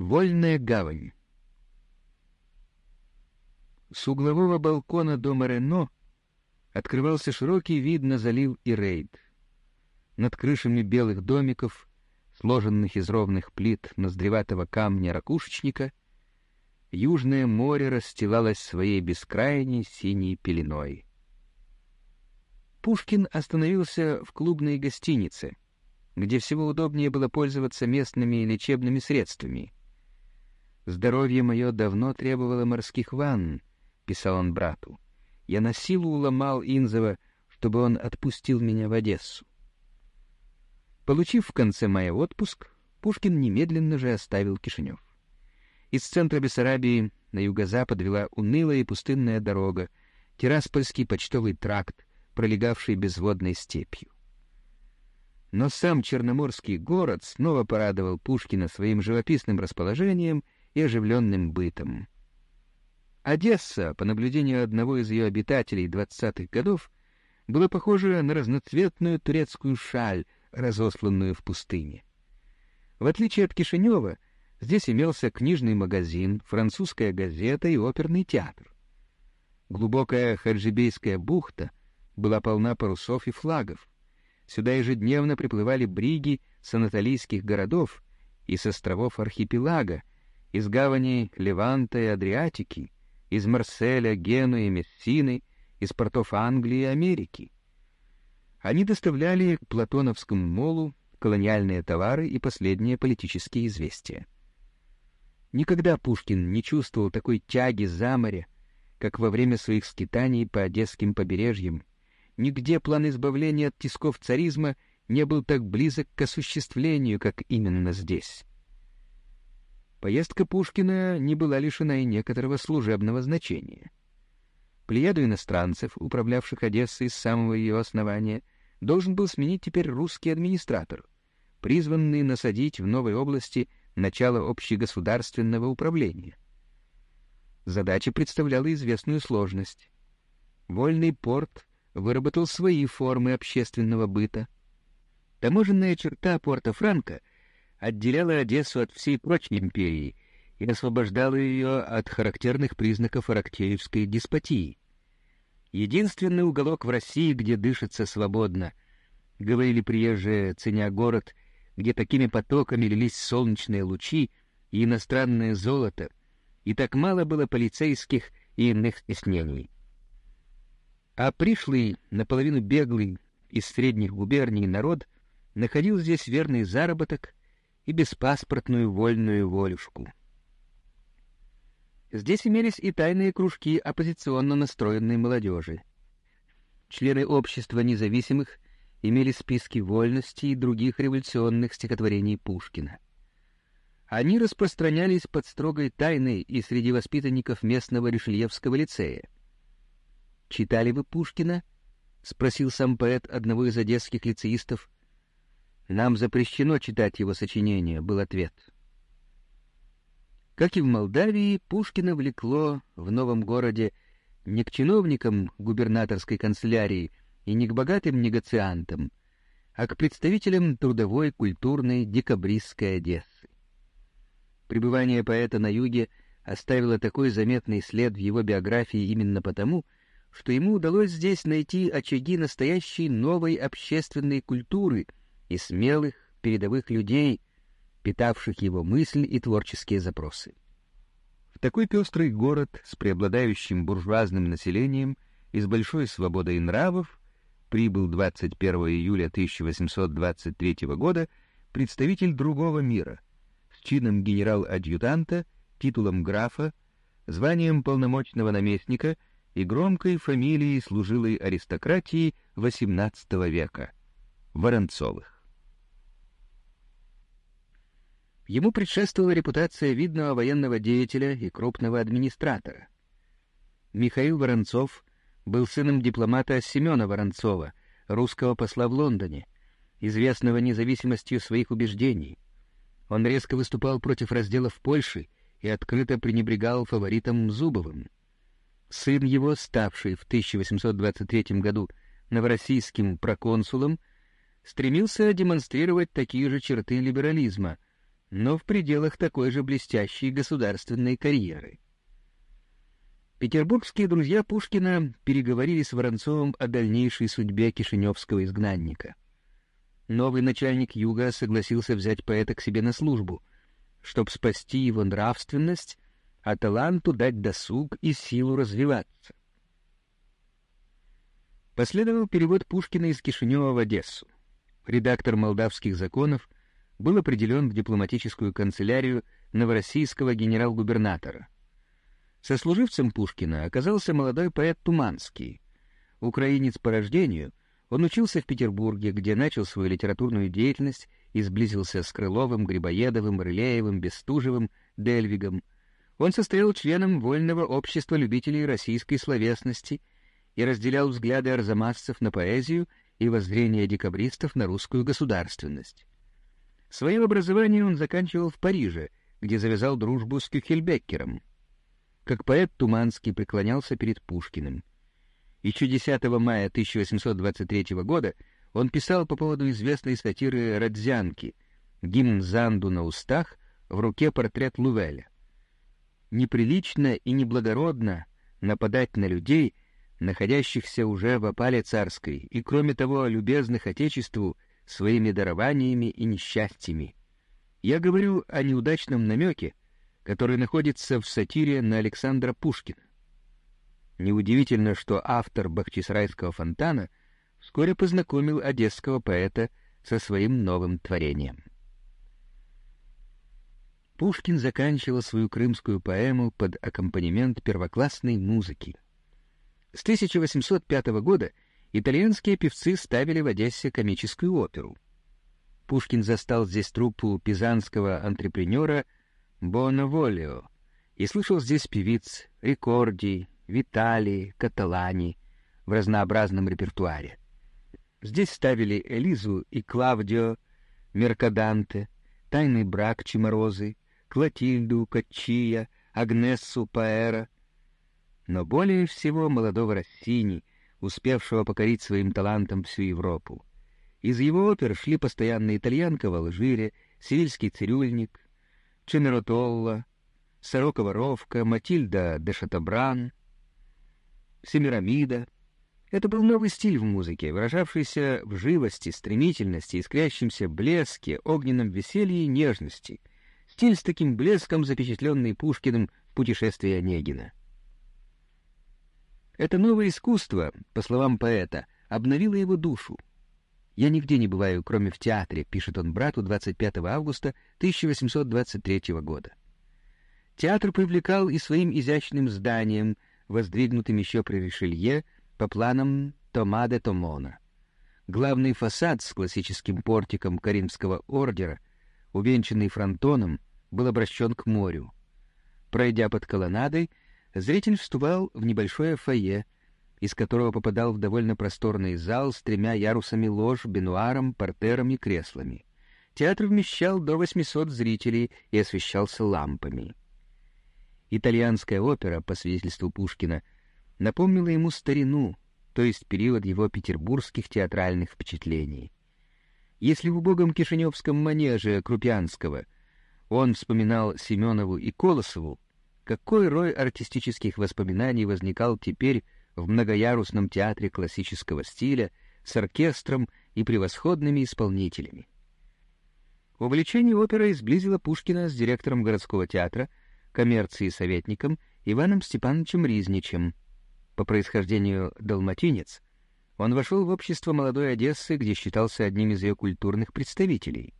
Вольная гавань. С углового балкона дома Рено открывался широкий вид на залив и рейд. Над крышами белых домиков, сложенных из ровных плит ноздреватого камня ракушечника, Южное море расстилалось своей бескрайней синей пеленой. Пушкин остановился в клубной гостинице, где всего удобнее было пользоваться местными лечебными средствами — «Здоровье мое давно требовало морских ванн», — писал он брату. «Я на силу уломал Инзова, чтобы он отпустил меня в Одессу». Получив в конце мая отпуск, Пушкин немедленно же оставил Кишинев. Из центра Бессарабии на юго-запад вела унылая и пустынная дорога, Тираспольский почтовый тракт, пролегавший безводной степью. Но сам Черноморский город снова порадовал Пушкина своим живописным расположением — и оживленным бытом. Одесса, по наблюдению одного из ее обитателей двадцатых годов, была похожа на разноцветную турецкую шаль, разосланную в пустыне. В отличие от Кишинева, здесь имелся книжный магазин, французская газета и оперный театр. Глубокая Хаджибейская бухта была полна парусов и флагов. Сюда ежедневно приплывали бриги с анатолийских городов и с островов архипелага, из гаваней Леванта и Адриатики, из Марселя, Генуи, Мессины, из портов Англии и Америки. Они доставляли к Платоновскому молу колониальные товары и последние политические известия. Никогда Пушкин не чувствовал такой тяги за море, как во время своих скитаний по Одесским побережьям. Нигде план избавления от тисков царизма не был так близок к осуществлению, как именно здесь. Поездка Пушкина не была лишена и некоторого служебного значения. Плеяду иностранцев, управлявших Одессой с самого ее основания, должен был сменить теперь русский администратор, призванный насадить в новой области начало общегосударственного управления. Задача представляла известную сложность. Вольный порт выработал свои формы общественного быта. Таможенная черта порта Франка отделяла Одессу от всей прочей империи и освобождала ее от характерных признаков арактеевской деспотии. Единственный уголок в России, где дышится свободно, говорили приезжие, ценя город, где такими потоками лились солнечные лучи и иностранное золото, и так мало было полицейских и иных стеснений. А пришлый, наполовину беглый из средних губерний народ находил здесь верный заработок и беспаспортную вольную волюшку. Здесь имелись и тайные кружки оппозиционно настроенной молодежи. Члены общества независимых имели списки вольности и других революционных стихотворений Пушкина. Они распространялись под строгой тайной и среди воспитанников местного Ришельевского лицея. «Читали вы Пушкина?» — спросил сам поэт одного из одесских лицеистов, нам запрещено читать его сочинения, был ответ. Как и в Молдавии, Пушкина влекло в новом городе не к чиновникам губернаторской канцелярии и не к богатым негациантам, а к представителям трудовой, культурной, декабристской Одессы. Пребывание поэта на юге оставило такой заметный след в его биографии именно потому, что ему удалось здесь найти очаги настоящей новой общественной культуры — и смелых, передовых людей, питавших его мысль и творческие запросы. В такой пестрый город с преобладающим буржуазным населением и с большой свободой нравов прибыл 21 июля 1823 года представитель другого мира с чином генерал-адъютанта, титулом графа, званием полномочного наместника и громкой фамилией служилой аристократии XVIII века — Воронцовых. Ему предшествовала репутация видного военного деятеля и крупного администратора. Михаил Воронцов был сыном дипломата Семена Воронцова, русского посла в Лондоне, известного независимостью своих убеждений. Он резко выступал против разделов Польши и открыто пренебрегал фаворитом Зубовым. Сын его, ставший в 1823 году новороссийским проконсулом, стремился демонстрировать такие же черты либерализма — но в пределах такой же блестящей государственной карьеры. Петербургские друзья Пушкина переговорили с Воронцовым о дальнейшей судьбе кишиневского изгнанника. Новый начальник Юга согласился взять поэта к себе на службу, чтобы спасти его нравственность, а таланту дать досуг и силу развиваться. Последовал перевод Пушкина из Кишинева в Одессу. Редактор молдавских законов был определен в дипломатическую канцелярию новороссийского генерал-губернатора. Сослуживцем Пушкина оказался молодой поэт Туманский. Украинец по рождению, он учился в Петербурге, где начал свою литературную деятельность и сблизился с Крыловым, Грибоедовым, Рылеевым, Бестужевым, Дельвигом. Он состоял членом Вольного общества любителей российской словесности и разделял взгляды арзамасцев на поэзию и воззрения декабристов на русскую государственность. Свое образование он заканчивал в Париже, где завязал дружбу с Кюхельбеккером. Как поэт Туманский преклонялся перед Пушкиным. Еще 10 мая 1823 года он писал по поводу известной сатиры «Родзянки» «Гимн Занду на устах, в руке портрет Лувеля». Неприлично и неблагородно нападать на людей, находящихся уже в опале царской, и, кроме того, любезных Отечеству своими дарованиями и несчастьями. Я говорю о неудачном намеке, который находится в сатире на Александра Пушкина. Неудивительно, что автор Бахчисарайского фонтана вскоре познакомил одесского поэта со своим новым творением. Пушкин заканчивал свою крымскую поэму под аккомпанемент первоклассной музыки — с 1805 года итальянские певцы ставили в Одессе комическую оперу. Пушкин застал здесь труппу пизанского антрепренера Боно Волио и слышал здесь певиц Рикорди, Витали, Каталани в разнообразном репертуаре. Здесь ставили Элизу и Клавдио, Меркаданте, Тайный брак Чиморозы, Клотильду, Качия, Агнессу Паэра — но более всего молодого Россини, успевшего покорить своим талантом всю Европу. Из его опер шли постоянно итальянка в Алжире, сивильский цирюльник, Ченеротолла, Сорока-воровка, Матильда де Шатабран, Семирамида. Это был новый стиль в музыке, выражавшийся в живости, стремительности, искрящемся блеске, огненном веселье и нежности. Стиль с таким блеском, запечатленный Пушкиным в «Путешествии Онегина». Это новое искусство, по словам поэта, обновило его душу. «Я нигде не бываю, кроме в театре», — пишет он брату 25 августа 1823 года. Театр привлекал и своим изящным зданием, воздвигнутым еще при Ришелье по планам Тома де Томона. Главный фасад с классическим портиком Каримского ордера, увенчанный фронтоном, был обращен к морю. Пройдя под колоннадой, зритель вступал в небольшое фойе, из которого попадал в довольно просторный зал с тремя ярусами лож, бенуаром, портером и креслами. Театр вмещал до 800 зрителей и освещался лампами. Итальянская опера, по свидетельству Пушкина, напомнила ему старину, то есть период его петербургских театральных впечатлений. Если в убогом кишиневском манеже Крупянского он вспоминал Семенову и Колосову, какой рой артистических воспоминаний возникал теперь в многоярусном театре классического стиля с оркестром и превосходными исполнителями. Увлечение оперой сблизило Пушкина с директором городского театра, коммерции советником Иваном Степановичем Riзничем. По происхождению далматинец, он вошел в общество молодой Одессы, где считался одним из ее культурных представителей.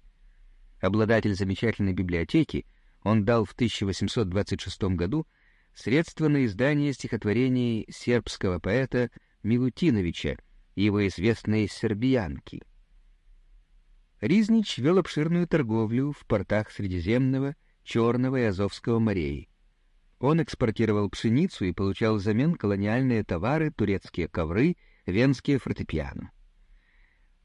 Обладатель замечательной библиотеки — он дал в 1826 году средства на издание стихотворений сербского поэта Милутиновича и его известной «Сербиянки». Riзнич вел обширную торговлю в портах Средиземного, Черного и Азовского морей. Он экспортировал пшеницу и получал взамен колониальные товары, турецкие ковры, венские фортепиано.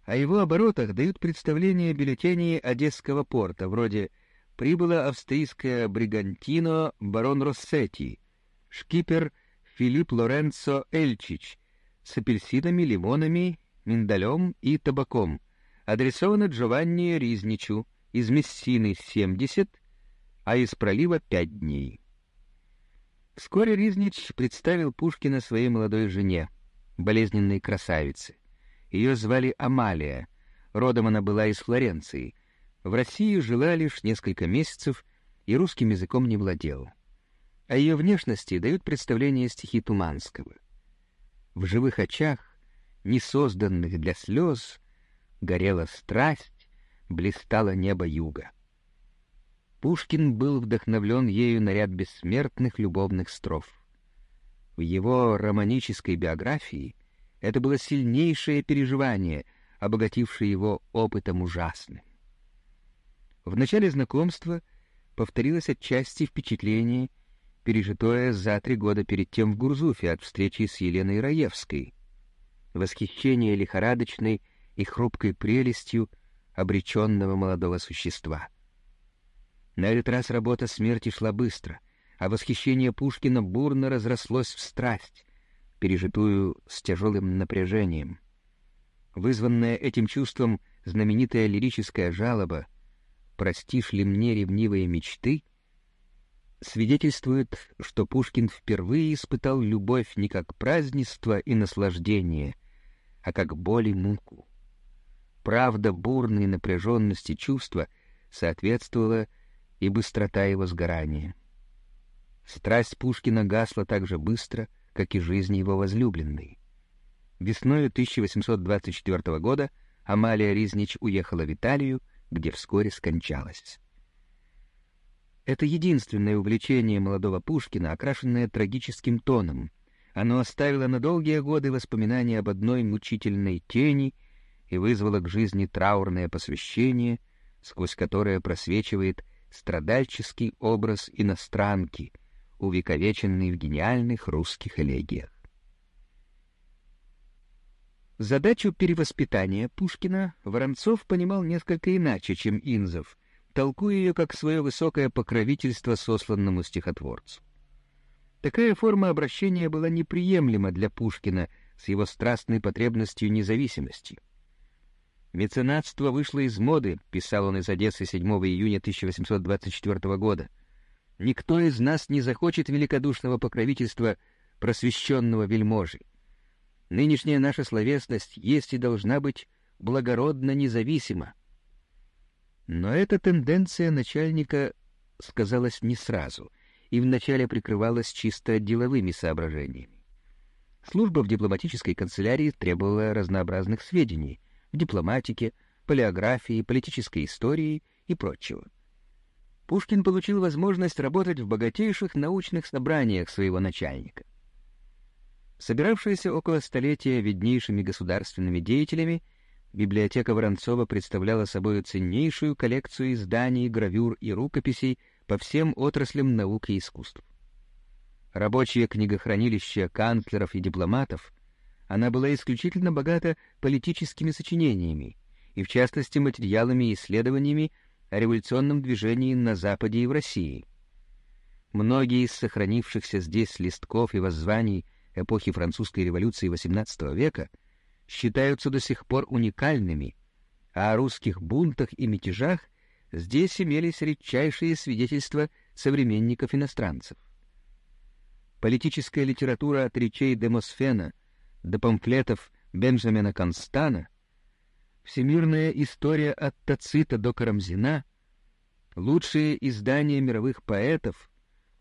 О его оборотах дают представления бюллетени Одесского порта, вроде «Связь» прибыла австрийская бригантино барон Россетти, шкипер Филипп Лоренцо Эльчич с апельсинами, лимонами, миндалем и табаком, адресовано Джованни Ризничу из Мессины 70, а из пролива 5 дней. Вскоре Ризнич представил Пушкина своей молодой жене, болезненной красавице. Ее звали Амалия, родом она была из Флоренции. В России жила лишь несколько месяцев и русским языком не владела. О ее внешности дают представление стихи Туманского. В живых очах, не созданных для слез, горела страсть, блистало небо юга. Пушкин был вдохновлен ею на ряд бессмертных любовных строф. В его романической биографии это было сильнейшее переживание, обогатившее его опытом ужасным. В начале знакомства повторилось отчасти впечатление — пережитое за три года перед тем в Гурзуфе от встречи с Еленой Раевской. Восхищение лихорадочной и хрупкой прелестью обреченного молодого существа. На этот раз работа смерти шла быстро, а восхищение Пушкина бурно разрослось в страсть, пережитую с тяжелым напряжением. Вызванная этим чувством знаменитая лирическая жалоба «Простишь ли мне ревнивые мечты?» — свидетельствует, что Пушкин впервые испытал любовь не как празднество и наслаждение, а как боль и муку. Правда бурной напряженности чувства соответствовала и быстрота его сгорания. Страсть Пушкина гасла так же быстро, как и жизнь его возлюбленной. Весною 1824 года Амалия Ризнич уехала в Италию, где вскоре скончалась. Это единственное увлечение молодого Пушкина, окрашенное трагическим тоном. Оно оставило на долгие годы воспоминания об одной мучительной тени и вызвало к жизни траурное посвящение, сквозь которое просвечивает страдальческий образ иностранки, увековеченный в гениальных русских элегиях. Задачу перевоспитания Пушкина Воронцов понимал несколько иначе, чем Инзов — толкуя ее как свое высокое покровительство сосланному стихотворцу. Такая форма обращения была неприемлема для Пушкина с его страстной потребностью независимости. «Меценатство вышло из моды», — писал он из Одессы 7 июня 1824 года. «Никто из нас не захочет великодушного покровительства просвещенного вельможи. Нынешняя наша словесность есть и должна быть благородно независима. Но эта тенденция начальника сказалась не сразу и вначале прикрывалась чисто деловыми соображениями. Служба в дипломатической канцелярии требовала разнообразных сведений в дипломатике, палеографии, политической истории и прочего. Пушкин получил возможность работать в богатейших научных собраниях своего начальника. Собиравшиеся около столетия виднейшими государственными деятелями, библиотека Воронцова представляла собой ценнейшую коллекцию изданий, гравюр и рукописей по всем отраслям наук и искусств. Рабочее книгохранилище канцлеров и дипломатов, она была исключительно богата политическими сочинениями и, в частности, материалами и исследованиями о революционном движении на Западе и в России. Многие из сохранившихся здесь листков и воззваний эпохи французской революции XVIII века — считаются до сих пор уникальными, а о русских бунтах и мятежах здесь имелись редчайшие свидетельства современников иностранцев. Политическая литература от речей Демосфена до памфлетов Бенджамина Констана, всемирная история от Тацита до Карамзина, лучшие издания мировых поэтов,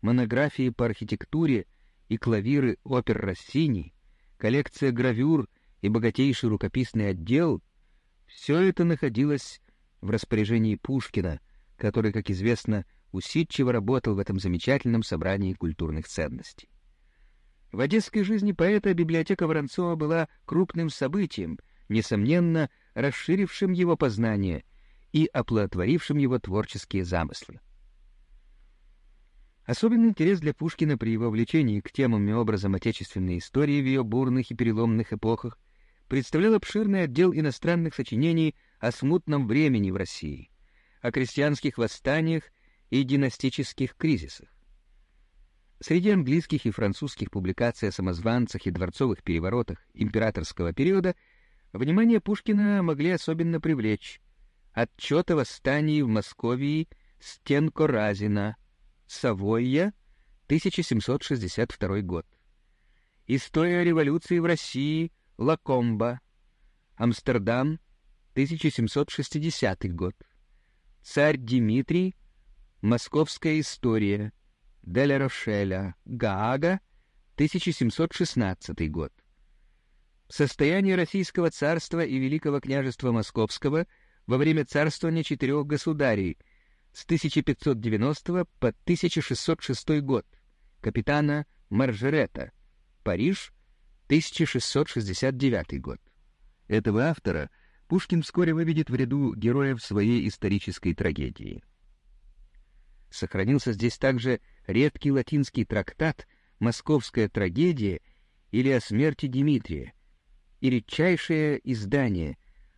монографии по архитектуре и клавиры опер Россини, коллекция гравюр и богатейший рукописный отдел — все это находилось в распоряжении Пушкина, который, как известно, усидчиво работал в этом замечательном собрании культурных ценностей. В одесской жизни поэта библиотека Воронцова была крупным событием, несомненно, расширившим его познание и оплодотворившим его творческие замыслы. Особенный интерес для Пушкина при его влечении к темам и образам отечественной истории в ее бурных и переломных эпохах представлял обширный отдел иностранных сочинений о смутном времени в России, о крестьянских восстаниях и династических кризисах. Среди английских и французских публикаций о самозванцах и дворцовых переворотах императорского периода внимание Пушкина могли особенно привлечь Отчет о восстании в Московии Стенко Разина. Савойя, 1762 год. История революции в России Лакомба. Амстердам, 1760 год. Царь Дмитрий. Московская история. Деля. Гаага, 1716 год. Состояние Российского царства и Великого княжества Московского во время царствования четырех государей с 1590 по 1606 год. Капитана Маржерета. Париж, 1669 год. Этого автора Пушкин вскоре выведет в ряду героев своей исторической трагедии. Сохранился здесь также редкий латинский трактат «Московская трагедия» или «О смерти Дмитрия» и редчайшее издание,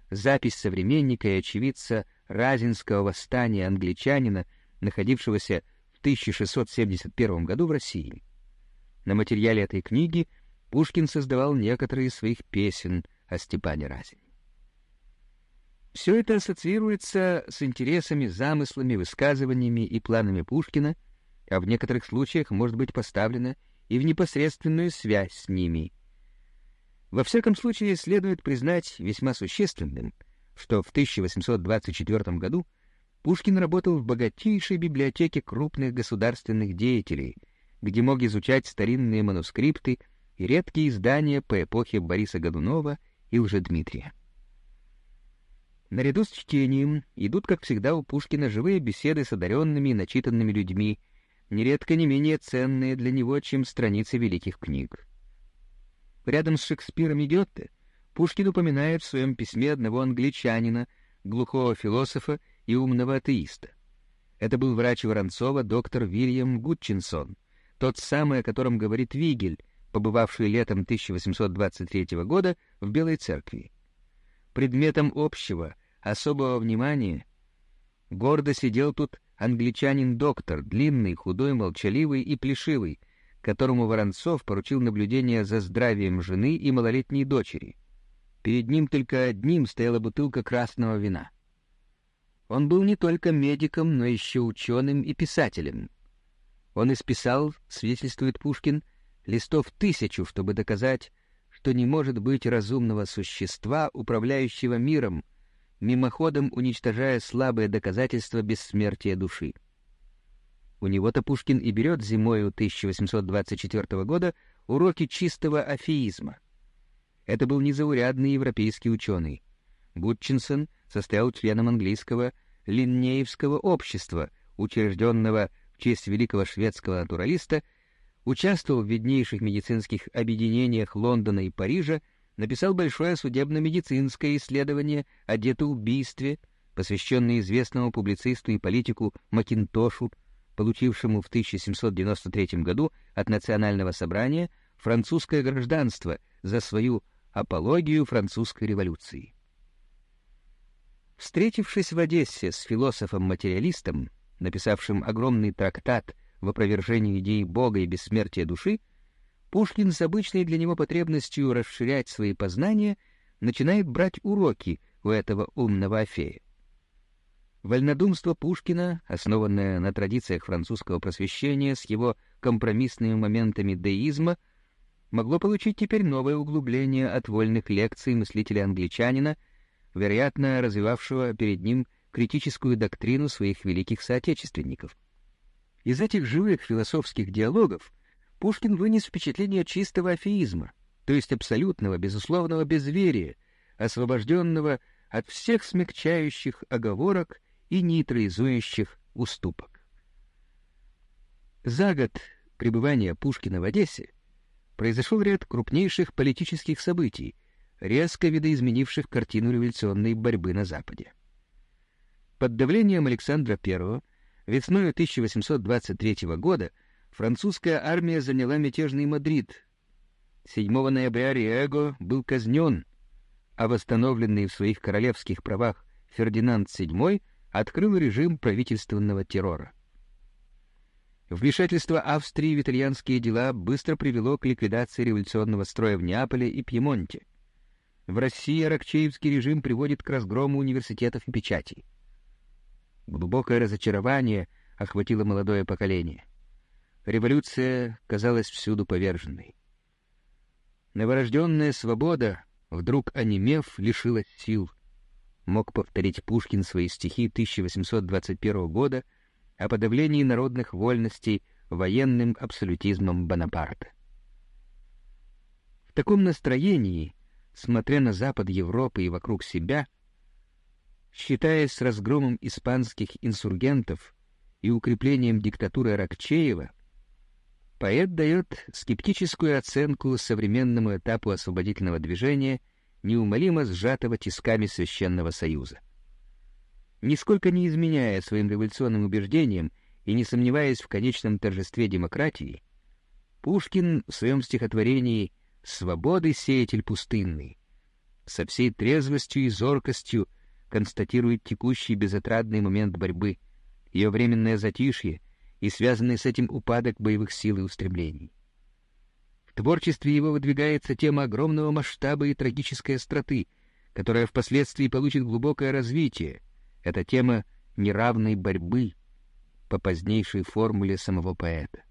запись современника и очевидца Разинского восстания англичанина, находившегося в 1671 году в России. На материале этой книги Пушкин создавал некоторые из своих песен о Степане Разине. Все это ассоциируется с интересами, замыслами, высказываниями и планами Пушкина, а в некоторых случаях может быть поставлено и в непосредственную связь с ними. Во всяком случае, следует признать весьма существенным, что в 1824 году Пушкин работал в богатейшей библиотеке крупных государственных деятелей, где мог изучать старинные манускрипты и редкие издания по эпохе Бориса Годунова и Лжедмитрия. Наряду с чтением идут, как всегда, у Пушкина живые беседы с одаренными и начитанными людьми, нередко не менее ценные для него, чем страницы великих книг. Рядом с Шекспиром и Гёте Пушкин упоминает в своем письме одного англичанина, глухого философа и умного атеиста. Это был врач Воронцова доктор Вильям Гудчинсон, тот самый, о котором говорит Вигель, побывавший летом 1823 года в Белой церкви. Предметом общего, особого внимания гордо сидел тут англичанин-доктор, длинный, худой, молчаливый и плешивый, которому Воронцов поручил наблюдение за здравием жены и малолетней дочери. Перед ним только одним стояла бутылка красного вина. Он был не только медиком, но еще ученым и писателем. Он исписал, свидетельствует Пушкин, листов тысячу, чтобы доказать, что не может быть разумного существа, управляющего миром, мимоходом уничтожая слабые доказательства бессмертия души. У него-то Пушкин и берет зимою 1824 года уроки чистого афеизма. Это был незаурядный европейский ученый. Гудчинсон состоял членом английского Линнеевского общества, учрежденного в честь великого шведского натуралиста участвовал в виднейших медицинских объединениях Лондона и Парижа, написал большое судебно-медицинское исследование о детоубийстве, посвященное известному публицисту и политику Макинтошу, получившему в 1793 году от Национального собрания французское гражданство за свою апологию французской революции. Встретившись в Одессе с философом-материалистом, написавшим огромный трактат в опровержении идеи Бога и бессмертия души, Пушкин с обычной для него потребностью расширять свои познания начинает брать уроки у этого умного Афея. Вольнодумство Пушкина, основанное на традициях французского просвещения с его компромиссными моментами деизма, могло получить теперь новое углубление от вольных лекций мыслителя-англичанина, вероятно, развивавшего перед ним критическую доктрину своих великих соотечественников. Из этих живых философских диалогов Пушкин вынес впечатление чистого афеизма, то есть абсолютного, безусловного безверия, освобожденного от всех смягчающих оговорок и нейтрализующих уступок. За год пребывания Пушкина в Одессе произошел ряд крупнейших политических событий, резко видоизменивших картину революционной борьбы на Западе. Под давлением Александра I Весной 1823 года французская армия заняла мятежный Мадрид. 7 ноября Риэго был казнен, а восстановленный в своих королевских правах Фердинанд VII открыл режим правительственного террора. Вмешательство Австрии в итальянские дела быстро привело к ликвидации революционного строя в Неаполе и Пьемонте. В России аракчеевский режим приводит к разгрому университетов и печатей. Глубокое разочарование охватило молодое поколение. Революция казалась всюду поверженной. Новорожденная свобода, вдруг онемев, лишилась сил. Мог повторить Пушкин свои стихи 1821 года о подавлении народных вольностей военным абсолютизмом Бонапарта. В таком настроении, смотря на запад Европы и вокруг себя, считаясь с разгромом испанских инсургентов и укреплением диктатуры Аракчеева, поэт дает скептическую оценку современному этапу освободительного движения, неумолимо сжатого тисками Священного Союза. Нисколько не изменяя своим революционным убеждениям и не сомневаясь в конечном торжестве демократии, Пушкин в своем стихотворении «Свободы сеятель пустынный» со всей трезвостью и зоркостью констатирует текущий безотрадный момент борьбы, ее временное затишье и связанный с этим упадок боевых сил и устремлений. Творчестве его выдвигается тема огромного масштаба и трагической остроты, которая впоследствии получит глубокое развитие. Это тема неравной борьбы, по позднейшей формуле самого поэта.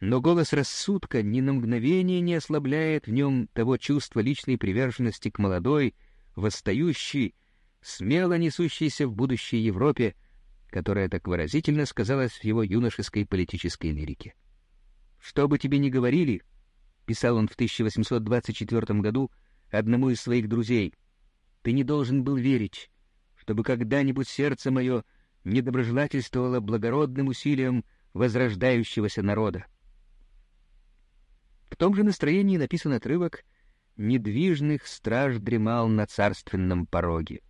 Но голос рассудка ни на мгновение не ослабляет в нем того чувства личной приверженности к молодой, восстающей, смело несущейся в будущее Европе, которая так выразительно сказалась в его юношеской политической лирике. «Что бы тебе ни говорили», — писал он в 1824 году одному из своих друзей, — «ты не должен был верить, чтобы когда-нибудь сердце мое — недоброжелательствовала благородным усилиям возрождающегося народа. В том же настроении написан отрывок «Недвижных страж дремал на царственном пороге».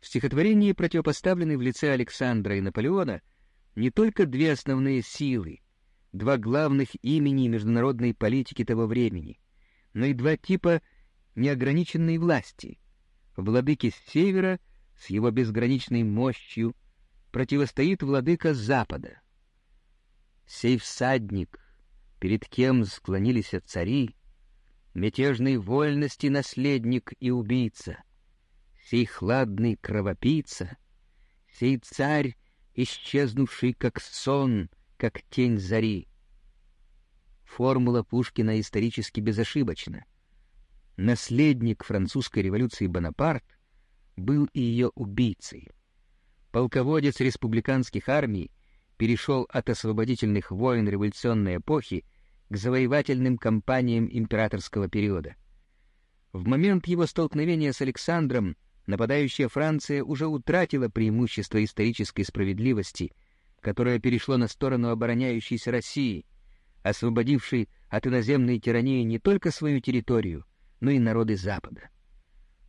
В стихотворении противопоставлены в лице Александра и Наполеона не только две основные силы, два главных имени международной политики того времени, но и два типа неограниченной власти — владыки с севера — с его безграничной мощью противостоит владыка Запада. Сей всадник, перед кем склонились цари, мятежной вольности наследник и убийца, сей хладный кровопийца, сей царь, исчезнувший как сон, как тень зари. Формула Пушкина исторически безошибочна. Наследник французской революции Бонапарт был и ее убийцей. Полководец республиканских армий перешел от освободительных войн революционной эпохи к завоевательным кампаниям императорского периода. В момент его столкновения с Александром нападающая Франция уже утратила преимущество исторической справедливости, которое перешло на сторону обороняющейся России, освободившей от иноземной тирании не только свою территорию, но и народы Запада.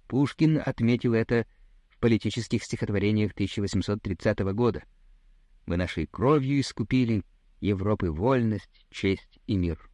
Пушкин отметил это в политических стихотворениях 1830 года. «Мы нашей кровью искупили Европы вольность, честь и мир».